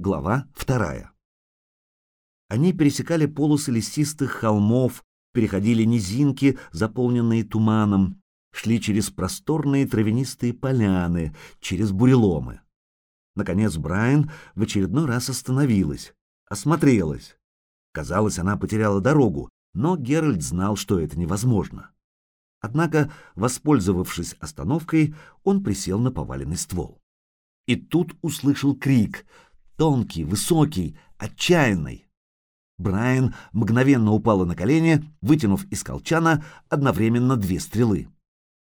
Глава вторая. Они пересекали полосы лесистых холмов, переходили низинки, заполненные туманом, шли через просторные травянистые поляны, через буреломы. Наконец Брайан в очередной раз остановилась, осмотрелась. Казалось, она потеряла дорогу, но Геральт знал, что это невозможно. Однако, воспользовавшись остановкой, он присел на поваленный ствол. И тут услышал крик — тонкий, высокий, отчаянный. Брайан мгновенно упала на колени, вытянув из колчана одновременно две стрелы.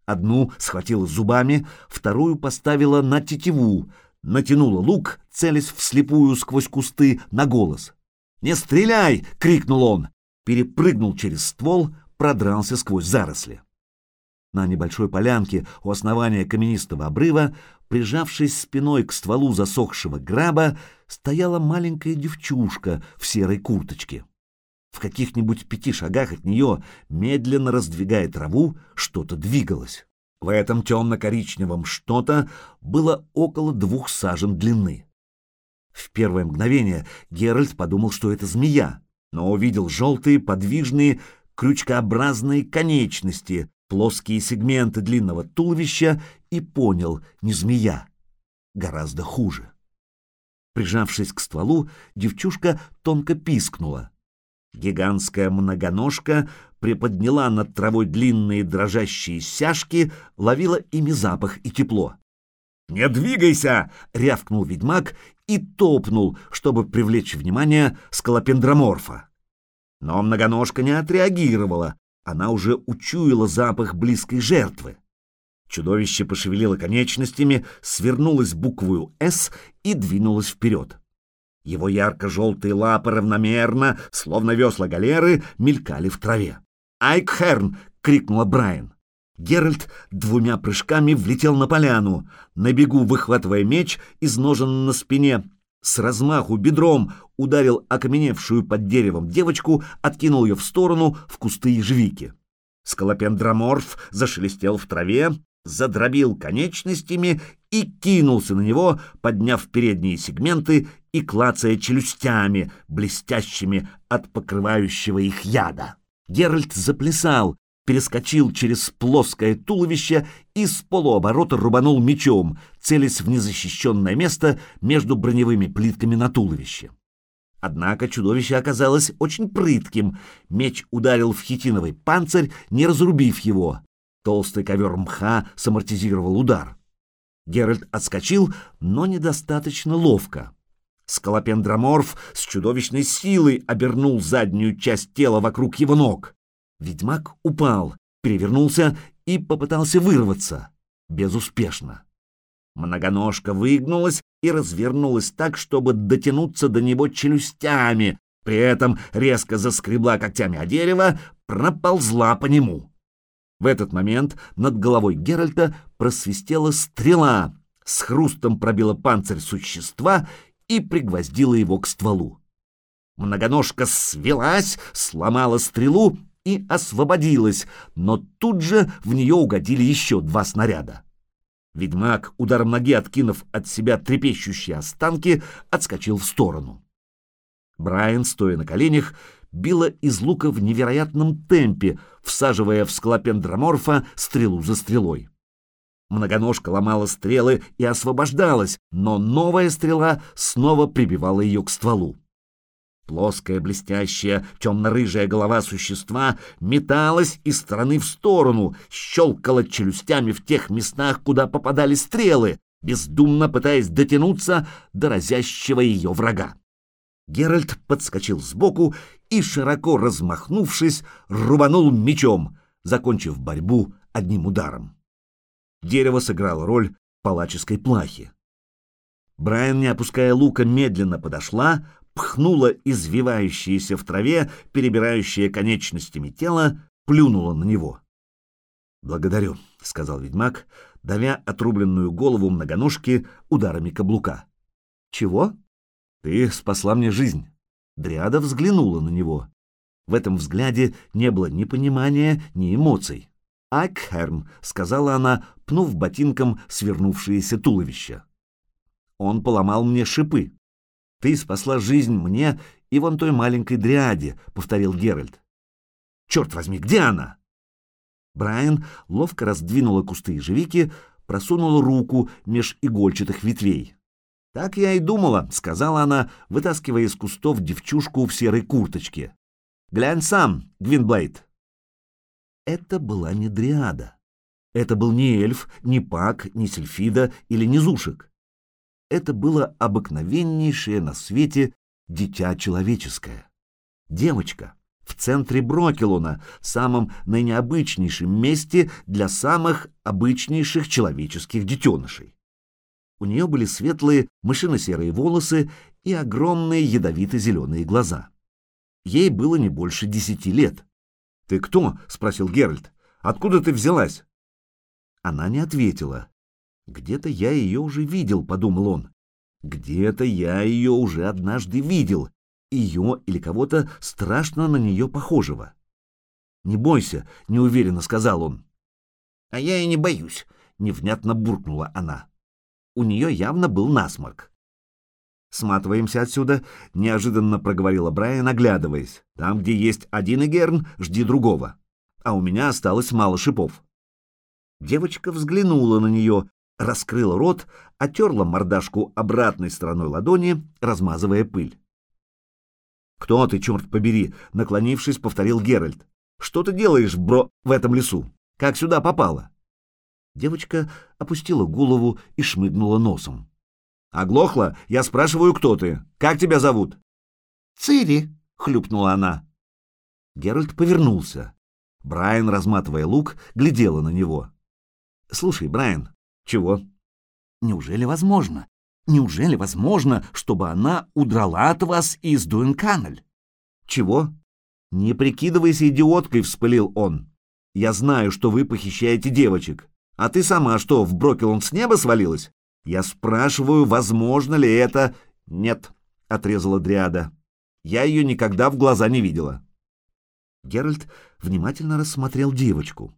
Одну схватила зубами, вторую поставила на тетиву, натянула лук, целясь вслепую сквозь кусты на голос. «Не стреляй!» — крикнул он. Перепрыгнул через ствол, продрался сквозь заросли. На небольшой полянке у основания каменистого обрыва, прижавшись спиной к стволу засохшего граба, стояла маленькая девчушка в серой курточке. В каких-нибудь пяти шагах от нее, медленно раздвигая траву, что-то двигалось. В этом темно-коричневом что-то было около двух сажен длины. В первое мгновение Геральт подумал, что это змея, но увидел желтые, подвижные, крючкообразные конечности, плоские сегменты длинного туловища и понял, не змея, гораздо хуже. Прижавшись к стволу, девчушка тонко пискнула. Гигантская многоножка приподняла над травой длинные дрожащие сяжки, ловила ими запах и тепло. «Не двигайся!» — рявкнул ведьмак и топнул, чтобы привлечь внимание скалопендроморфа. Но многоножка не отреагировала, она уже учуяла запах близкой жертвы. Чудовище пошевелило конечностями, свернулось буквою «С» и двинулось вперед. Его ярко-желтые лапы равномерно, словно весла галеры, мелькали в траве. «Айкхерн!» — крикнула Брайан. Геральт двумя прыжками влетел на поляну, на бегу выхватывая меч из ножен на спине, с размаху бедром ударил окаменевшую под деревом девочку, откинул ее в сторону в кусты ежевики. Скалопендроморф зашелестел в траве, задробил конечностями и кинулся на него, подняв передние сегменты и клацая челюстями, блестящими от покрывающего их яда. Геральт заплясал, перескочил через плоское туловище и с полуоборота рубанул мечом, целясь в незащищенное место между броневыми плитками на туловище. Однако чудовище оказалось очень прытким. Меч ударил в хитиновый панцирь, не разрубив его. Толстый ковер мха самортизировал удар. Геральт отскочил, но недостаточно ловко. Скалопендроморф с чудовищной силой обернул заднюю часть тела вокруг его ног. Ведьмак упал, перевернулся и попытался вырваться. Безуспешно. Многоножка выгнулась и развернулась так, чтобы дотянуться до него челюстями, при этом резко заскребла когтями о дерево, проползла по нему. В этот момент над головой Геральта просвистела стрела, с хрустом пробила панцирь существа и пригвоздила его к стволу. Многоножка свелась, сломала стрелу и освободилась, но тут же в нее угодили еще два снаряда. Ведьмак, ударом ноги откинув от себя трепещущие останки, отскочил в сторону. Брайан, стоя на коленях, била из лука в невероятном темпе, всаживая в склопендроморфа стрелу за стрелой. Многоножка ломала стрелы и освобождалась, но новая стрела снова прибивала ее к стволу. Плоская, блестящая, темно-рыжая голова существа металась из стороны в сторону, щелкала челюстями в тех местах, куда попадали стрелы, бездумно пытаясь дотянуться до разящего ее врага. Геральт подскочил сбоку и, широко размахнувшись, рубанул мечом, закончив борьбу одним ударом. Дерево сыграло роль палаческой плахи. Брайан, не опуская лука, медленно подошла, пхнула извивающееся в траве, перебирающее конечностями тело, плюнула на него. «Благодарю», — сказал ведьмак, давя отрубленную голову многоножки ударами каблука. «Чего?» «Ты спасла мне жизнь». Дриада взглянула на него. В этом взгляде не было ни понимания, ни эмоций. «Акхерн», — сказала она, пнув ботинком свернувшееся туловище. «Он поломал мне шипы». Ты спасла жизнь мне и вон той маленькой дриаде, — повторил Геральт. Черт возьми, где она? Брайан ловко раздвинула кусты ежевики, просунула руку меж игольчатых ветвей. «Так я и думала», — сказала она, вытаскивая из кустов девчушку в серой курточке. «Глянь сам, Гвинблейд». Это была не дриада. Это был не эльф, не пак, не сельфида или не зушек. Это было обыкновеннейшее на свете дитя человеческое. Девочка в центре Брокелуна, самом наинеобычнейшем месте для самых обычнейших человеческих детенышей. У нее были светлые мышино-серые волосы и огромные ядовито-зеленые глаза. Ей было не больше десяти лет. «Ты кто?» — спросил Геральт. «Откуда ты взялась?» Она не ответила. «Где-то я ее уже видел», — подумал он. «Где-то я ее уже однажды видел, ее или кого-то страшно на нее похожего. «Не бойся», — неуверенно сказал он. «А я и не боюсь», — невнятно буркнула она. У нее явно был насморк. «Сматываемся отсюда», — неожиданно проговорила Брайан, оглядываясь. «Там, где есть один Эгерн, жди другого. А у меня осталось мало шипов». Девочка взглянула на нее, раскрыла рот, отерла мордашку обратной стороной ладони, размазывая пыль. «Кто ты, черт побери?» — наклонившись, повторил Геральт. «Что ты делаешь, бро, в этом лесу? Как сюда попала?» Девочка опустила голову и шмыгнула носом. «Оглохла? Я спрашиваю, кто ты? Как тебя зовут?» «Цири», — хлюпнула она. Геральт повернулся. Брайан, разматывая лук, глядела на него. «Слушай, Брайан, чего?» «Неужели возможно? Неужели возможно, чтобы она удрала от вас из Дуэнканаль? Чего? Не прикидывайся идиоткой, вспылил он. Я знаю, что вы похищаете девочек. А ты сама что, в Брокелон с неба свалилась? Я спрашиваю, возможно ли это... Нет, отрезала Дриада. Я ее никогда в глаза не видела. Геральт внимательно рассмотрел девочку.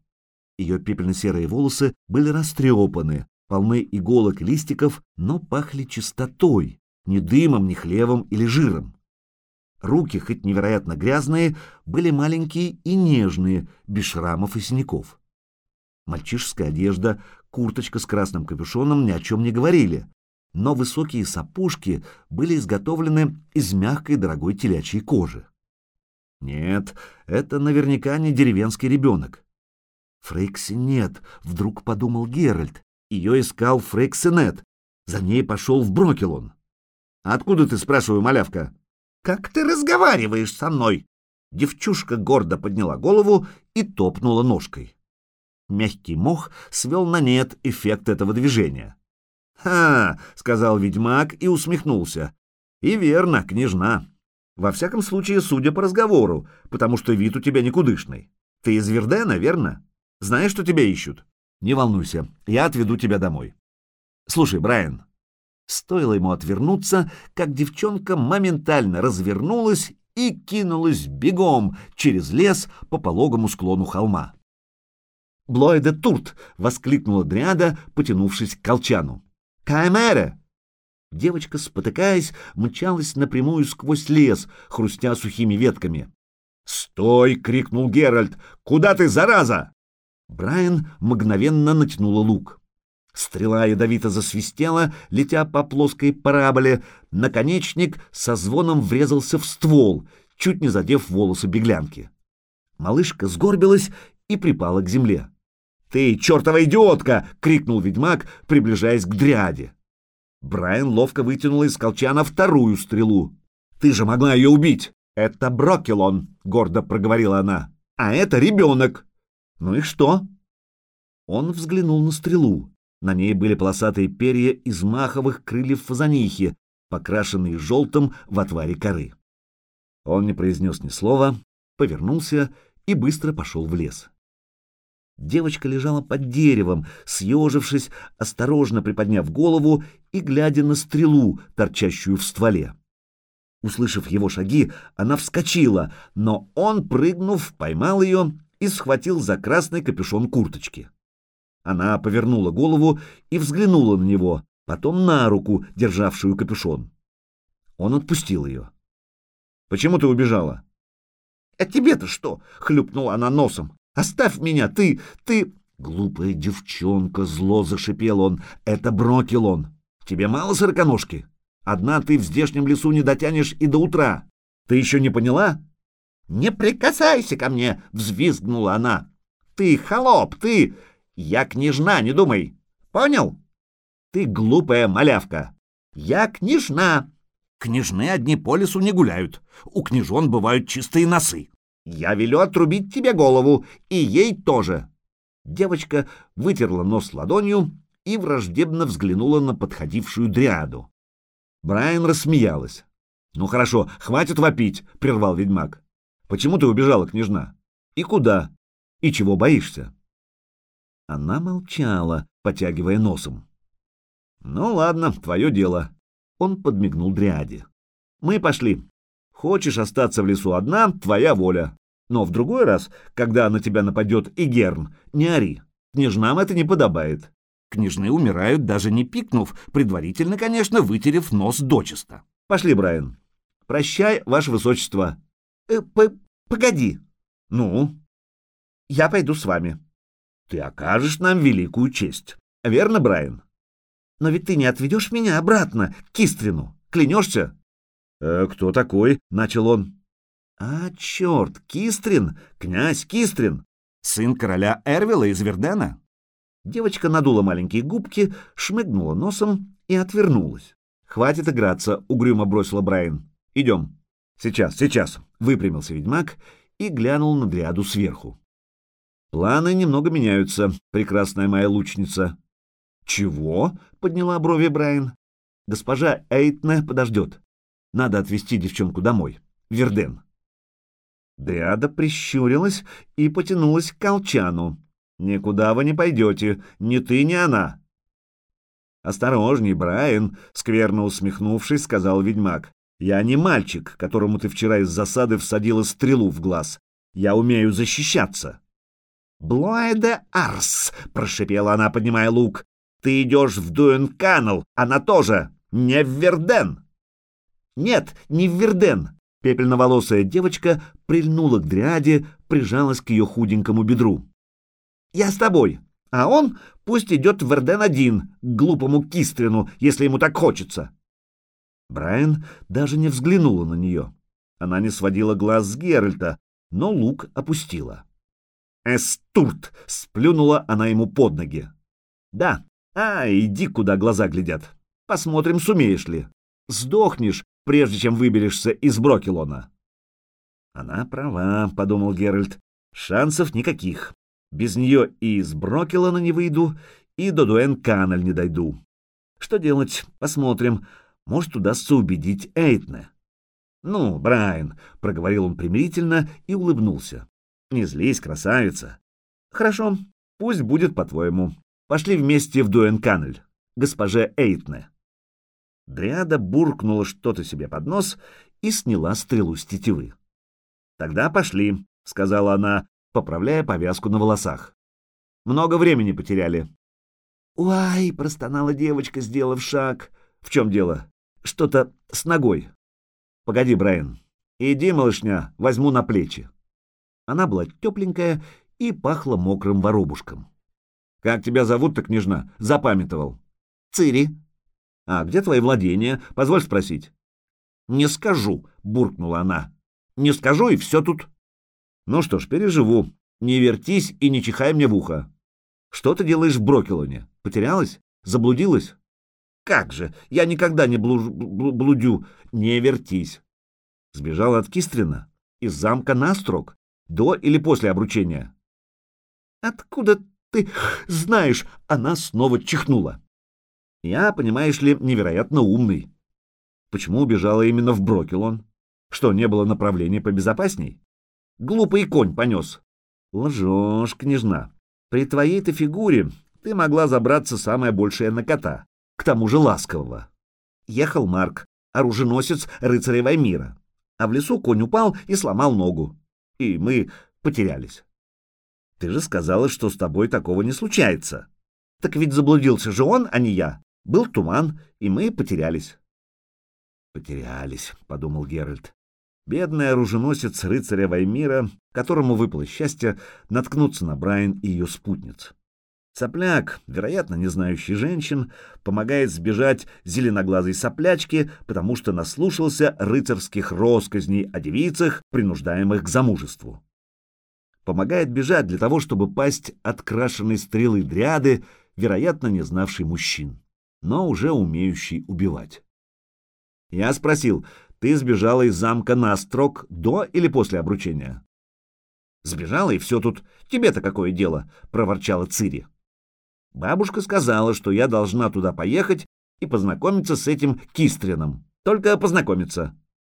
Ее пепельно-серые волосы были растрепаны, полны иголок и листиков, но пахли чистотой, ни дымом, ни хлевом или жиром. Руки, хоть невероятно грязные, были маленькие и нежные, без шрамов и синяков. Мальчишеская одежда, курточка с красным капюшоном ни о чем не говорили, но высокие сапожки были изготовлены из мягкой дорогой телячьей кожи. Нет, это наверняка не деревенский ребенок. Фрейкси нет, вдруг подумал Геральт, ее искал Фрейк Сенет. За ней пошел в Брокелон. «Откуда ты, спрашиваю, малявка?» «Как ты разговариваешь со мной?» Девчушка гордо подняла голову и топнула ножкой. Мягкий мох свел на нет эффект этого движения. «Ха!» — сказал ведьмак и усмехнулся. «И верно, княжна. Во всяком случае, судя по разговору, потому что вид у тебя никудышный. Ты из Вердена, верно? Знаешь, что тебя ищут?» Не волнуйся, я отведу тебя домой. Слушай, Брайан, стоило ему отвернуться, как девчонка моментально развернулась и кинулась бегом через лес по пологому склону холма. «Блойде Турт!» — воскликнула Дриада, потянувшись к колчану. «Каймере!» Девочка, спотыкаясь, мчалась напрямую сквозь лес, хрустя сухими ветками. «Стой!» — крикнул Геральт. «Куда ты, зараза?» Брайан мгновенно натянула лук. Стрела ядовито засвистела, летя по плоской параболе. Наконечник со звоном врезался в ствол, чуть не задев волосы беглянки. Малышка сгорбилась и припала к земле. «Ты, чертова идиотка!» — крикнул ведьмак, приближаясь к дряде. Брайан ловко вытянул из колчана вторую стрелу. «Ты же могла ее убить!» «Это Брокелон», — гордо проговорила она. «А это ребенок!» «Ну и что?» Он взглянул на стрелу. На ней были полосатые перья из маховых крыльев фазанихи, покрашенные желтым в отваре коры. Он не произнес ни слова, повернулся и быстро пошел в лес. Девочка лежала под деревом, съежившись, осторожно приподняв голову и глядя на стрелу, торчащую в стволе. Услышав его шаги, она вскочила, но он, прыгнув, поймал ее и схватил за красный капюшон курточки. Она повернула голову и взглянула на него, потом на руку, державшую капюшон. Он отпустил ее. «Почему ты убежала?» «А тебе-то что?» — хлюпнула она носом. «Оставь меня, ты, ты...» «Глупая девчонка!» — зло зашипел он. «Это Брокелон. Тебе мало сороконожки? Одна ты в здешнем лесу не дотянешь и до утра. Ты еще не поняла?» «Не прикасайся ко мне!» — взвизгнула она. «Ты холоп, ты! Я княжна, не думай! Понял?» «Ты глупая малявка! Я княжна!» Княжны одни по лесу не гуляют. У княжон бывают чистые носы. Я велю отрубить тебе голову, и ей тоже. Девочка вытерла нос ладонью и враждебно взглянула на подходившую дриаду. Брайан рассмеялась. «Ну хорошо, хватит вопить», — прервал ведьмак. «Почему ты убежала, княжна? И куда? И чего боишься?» Она молчала, потягивая носом. «Ну ладно, твое дело. Он подмигнул Дриаде. «Мы пошли. Хочешь остаться в лесу одна — твоя воля. Но в другой раз, когда на тебя нападет Игерн, не ори. Княжнам это не подобает. Княжны умирают, даже не пикнув, предварительно, конечно, вытерев нос дочисто. Пошли, Брайан. Прощай, ваше высочество. Э, Погоди. Ну? Я пойду с вами. Ты окажешь нам великую честь. Верно, Брайан? Но ведь ты не отведешь меня обратно, к Кистрину. Клянешься? «Э, «Кто такой?» — начал он. «А, черт, Кистрин, князь Кистрин, сын короля Эрвила из Вердена?» Девочка надула маленькие губки, шмыгнула носом и отвернулась. «Хватит играться», — угрюмо бросила Брайан. «Идем». «Сейчас, сейчас», — выпрямился ведьмак и глянул на Дриаду сверху. «Планы немного меняются, прекрасная моя лучница. «Чего?» — подняла брови Брайан. «Госпожа Эйтне подождет. Надо отвезти девчонку домой. Верден». Дриада прищурилась и потянулась к колчану. «Никуда вы не пойдете, ни ты, ни она». «Осторожней, Брайан», — скверно усмехнувшись, сказал ведьмак. «Я не мальчик, которому ты вчера из засады всадила стрелу в глаз. Я умею защищаться». «Блойде Арс!» — прошипела она, поднимая лук. Ты идешь в Дуэнканл, она тоже, не в Верден. Нет, не в Верден. Пепельноволосая девочка прильнула к дриаде, прижалась к ее худенькому бедру. Я с тобой, а он пусть идет в Верден один, к глупому Кистрину, если ему так хочется. Брайан даже не взглянула на нее. Она не сводила глаз с Геральта, но лук опустила. «Эстурт!» — сплюнула она ему под ноги. «Да, а, иди, куда глаза глядят. Посмотрим, сумеешь ли. Сдохнешь, прежде чем выберешься из Брокелона. Она права, подумал Геральт. Шансов никаких. Без нее и из Брокелона не выйду, и до Дуэн-Каналь не дойду. Что делать? Посмотрим. Может, удастся убедить Эйтне. «Ну, Брайан», — проговорил он примирительно и улыбнулся. «Не злись, красавица. Хорошо, пусть будет по-твоему. Пошли вместе в Дуэнканель, госпоже Эйтне. Дриада буркнула что-то себе под нос и сняла стрелу с тетивы. «Тогда пошли», — сказала она, поправляя повязку на волосах. «Много времени потеряли». «Уай!» — простонала девочка, сделав шаг. «В чем дело? Что-то с ногой». «Погоди, Брайан. Иди, малышня, возьму на плечи». Она была тепленькая и пахла мокрым воробушком. Как тебя зовут-то, княжна? Запамятовал. Цири. А где твои владения? Позволь спросить. Не скажу, буркнула она. Не скажу, и все тут. Ну что ж, переживу. Не вертись и не чихай мне в ухо. Что ты делаешь в Брокелоне? Потерялась? Заблудилась? Как же, я никогда не блуж... блудю. Не вертись. Сбежала от Кистрина? Из замка Настрок? До или после обручения? Откуда ты знаешь, она снова чихнула. Я, понимаешь ли, невероятно умный. Почему убежала именно в Брокелон? Что, не было направления побезопасней? Глупый конь понес. Лжешь, княжна. При твоей-то фигуре ты могла забраться самое большее на кота, к тому же ласкового. Ехал Марк, оруженосец рыцарей Ваймира, а в лесу конь упал и сломал ногу. И мы потерялись. Ты же сказала, что с тобой такого не случается. Так ведь заблудился же он, а не я. Был туман, и мы потерялись. Потерялись, — подумал Геральт. Бедный оруженосец рыцаря Ваймира, которому выпало счастье наткнуться на Брайан и ее спутниц. Сопляк, вероятно, не знающий женщин, помогает сбежать зеленоглазой соплячке, потому что наслушался рыцарских росказней о девицах, принуждаемых к замужеству. Помогает бежать для того, чтобы пасть от крашеной стрелы дряды, вероятно, не знавший мужчин, но уже умеющий убивать. Я спросил, ты сбежала из замка на строк до или после обручения? Сбежала, и все тут. Тебе-то какое дело? — проворчала Цири. Бабушка сказала, что я должна туда поехать и познакомиться с этим Кистрином. Только познакомиться.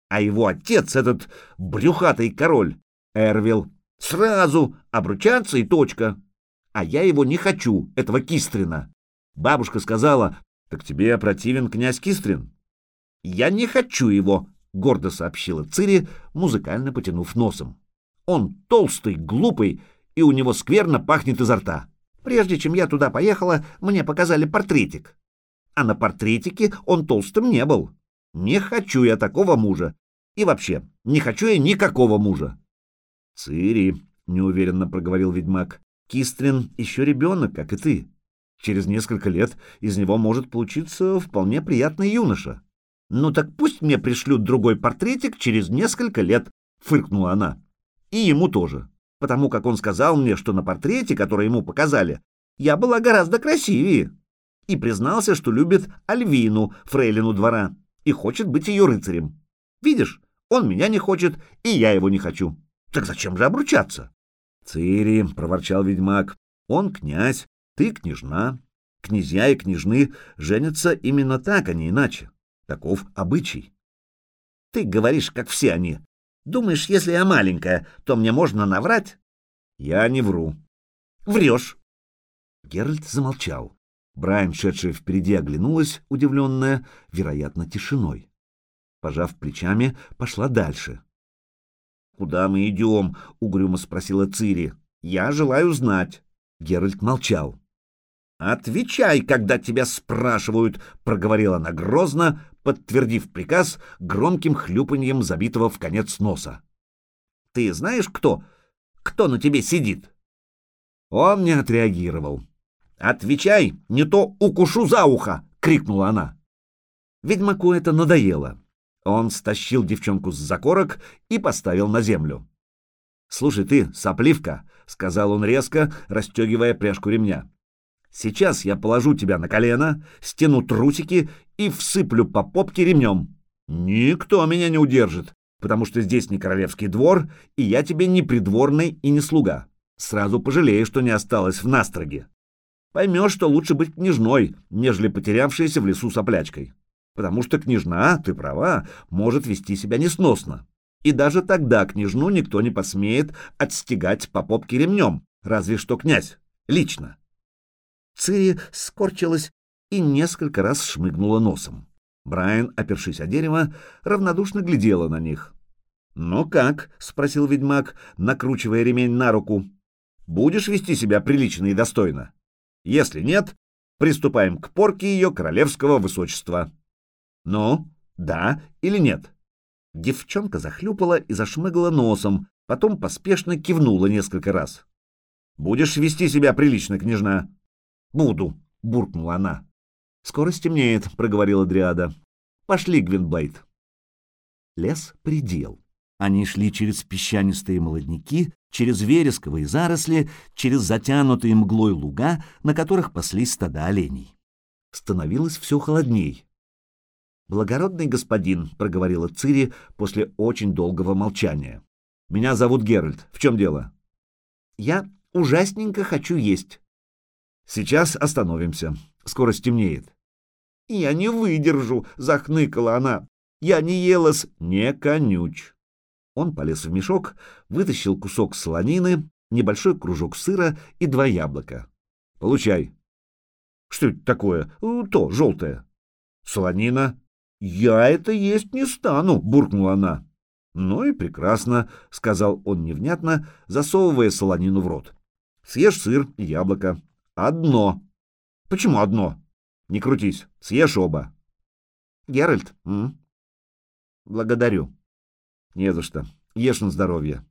А его отец, этот брюхатый король, Эрвил, сразу обручаться и точка. А я его не хочу, этого Кистрина. Бабушка сказала, так тебе противен князь Кистрин? Я не хочу его, гордо сообщила Цири, музыкально потянув носом. Он толстый, глупый, и у него скверно пахнет изо рта. Прежде чем я туда поехала, мне показали портретик. А на портретике он толстым не был. Не хочу я такого мужа. И вообще, не хочу я никакого мужа. — Цири, — неуверенно проговорил ведьмак, — Кистрин еще ребенок, как и ты. Через несколько лет из него может получиться вполне приятный юноша. — Ну так пусть мне пришлют другой портретик через несколько лет, — фыркнула она. — И ему тоже потому как он сказал мне, что на портрете, который ему показали, я была гораздо красивее, и признался, что любит Альвину, фрейлину двора, и хочет быть ее рыцарем. Видишь, он меня не хочет, и я его не хочу. Так зачем же обручаться? — Цири, — проворчал ведьмак, — он князь, ты княжна. Князья и княжны женятся именно так, а не иначе. Таков обычай. — Ты говоришь, как все они, Думаешь, если я маленькая, то мне можно наврать? Я не вру. Врешь. Геральт замолчал. Брайан, шедшая впереди, оглянулась, удивленная, вероятно, тишиной. Пожав плечами, пошла дальше. «Куда мы идем?» — угрюмо спросила Цири. «Я желаю знать». Геральт молчал. «Отвечай, когда тебя спрашивают», — проговорила она грозно, подтвердив приказ громким хлюпаньем забитого в конец носа. «Ты знаешь, кто? Кто на тебе сидит?» Он не отреагировал. «Отвечай, не то укушу за ухо!» — крикнула она. Ведьмаку это надоело. Он стащил девчонку с закорок и поставил на землю. «Слушай ты, сопливка!» — сказал он резко, расстегивая пряжку ремня. Сейчас я положу тебя на колено, стяну трусики и всыплю по попке ремнем. Никто меня не удержит, потому что здесь не королевский двор, и я тебе не придворный и не слуга. Сразу пожалею, что не осталось в настроге. Поймешь, что лучше быть княжной, нежели потерявшейся в лесу соплячкой. Потому что княжна, ты права, может вести себя несносно. И даже тогда княжну никто не посмеет отстегать по попке ремнем, разве что князь, лично. Цири скорчилась и несколько раз шмыгнула носом. Брайан, опершись о дерево, равнодушно глядела на них. «Ну как?» — спросил ведьмак, накручивая ремень на руку. «Будешь вести себя прилично и достойно? Если нет, приступаем к порке ее королевского высочества». «Ну, да или нет?» Девчонка захлюпала и зашмыгала носом, потом поспешно кивнула несколько раз. «Будешь вести себя прилично, княжна?» «Буду», — буркнула она. «Скоро стемнеет», — проговорила Дриада. «Пошли, Гвинблейд». Лес предел. Они шли через песчанистые молодняки, через вересковые заросли, через затянутые мглой луга, на которых паслись стада оленей. Становилось все холодней. «Благородный господин», — проговорила Цири после очень долгого молчания. «Меня зовут Геральт. В чем дело?» «Я ужасненько хочу есть». Сейчас остановимся. Скоро стемнеет. Я не выдержу, захныкала она. Я не ела с... Не конюч. Он полез в мешок, вытащил кусок солонины, небольшой кружок сыра и два яблока. Получай. Что это такое? «Э, то, желтое. Солонина. Я это есть не стану, буркнула она. Ну и прекрасно, сказал он невнятно, засовывая солонину в рот. Съешь сыр и яблоко. Одно. Почему одно? Не крутись, съешь оба. Геральт, м? Благодарю. Не за что. Ешь на здоровье.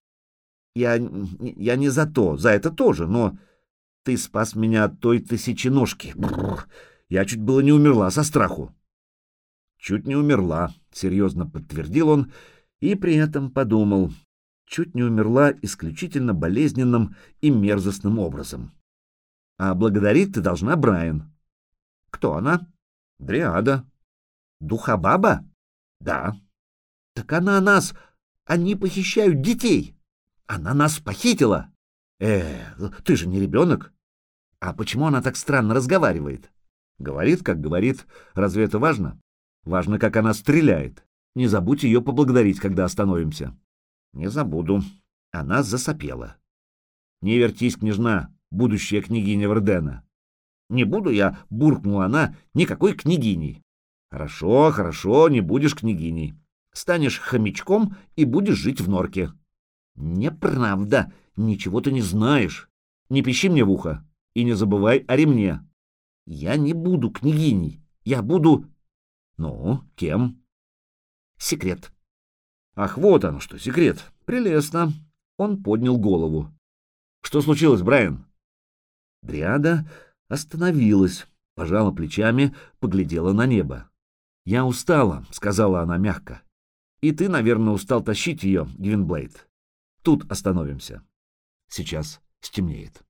Я, я не за то, за это тоже, но ты спас меня от той тысяченожки. Бррр. Я чуть было не умерла со страху. Чуть не умерла, серьезно подтвердил он и при этом подумал. Чуть не умерла исключительно болезненным и мерзостным образом. А благодарить ты должна Брайан. Кто она? Дриада. Духобаба? Да. Так она нас... Они похищают детей. Она нас похитила. Э, ты же не ребенок. А почему она так странно разговаривает? Говорит, как говорит. Разве это важно? Важно, как она стреляет. Не забудь ее поблагодарить, когда остановимся. Не забуду. Она засопела. Не вертись, княжна, будущая княгиня Вердена. Не буду я, буркнула она, никакой княгиней. Хорошо, хорошо, не будешь княгиней. Станешь хомячком и будешь жить в норке. Неправда, ничего ты не знаешь. Не пищи мне в ухо и не забывай о ремне. Я не буду княгиней, я буду... Ну, кем? Секрет. Ах, вот оно что, секрет. Прелестно. Он поднял голову. Что случилось, Брайан? Дриада остановилась, пожала плечами, поглядела на небо. «Я устала», — сказала она мягко. «И ты, наверное, устал тащить ее, Гвинблейд. Тут остановимся. Сейчас стемнеет».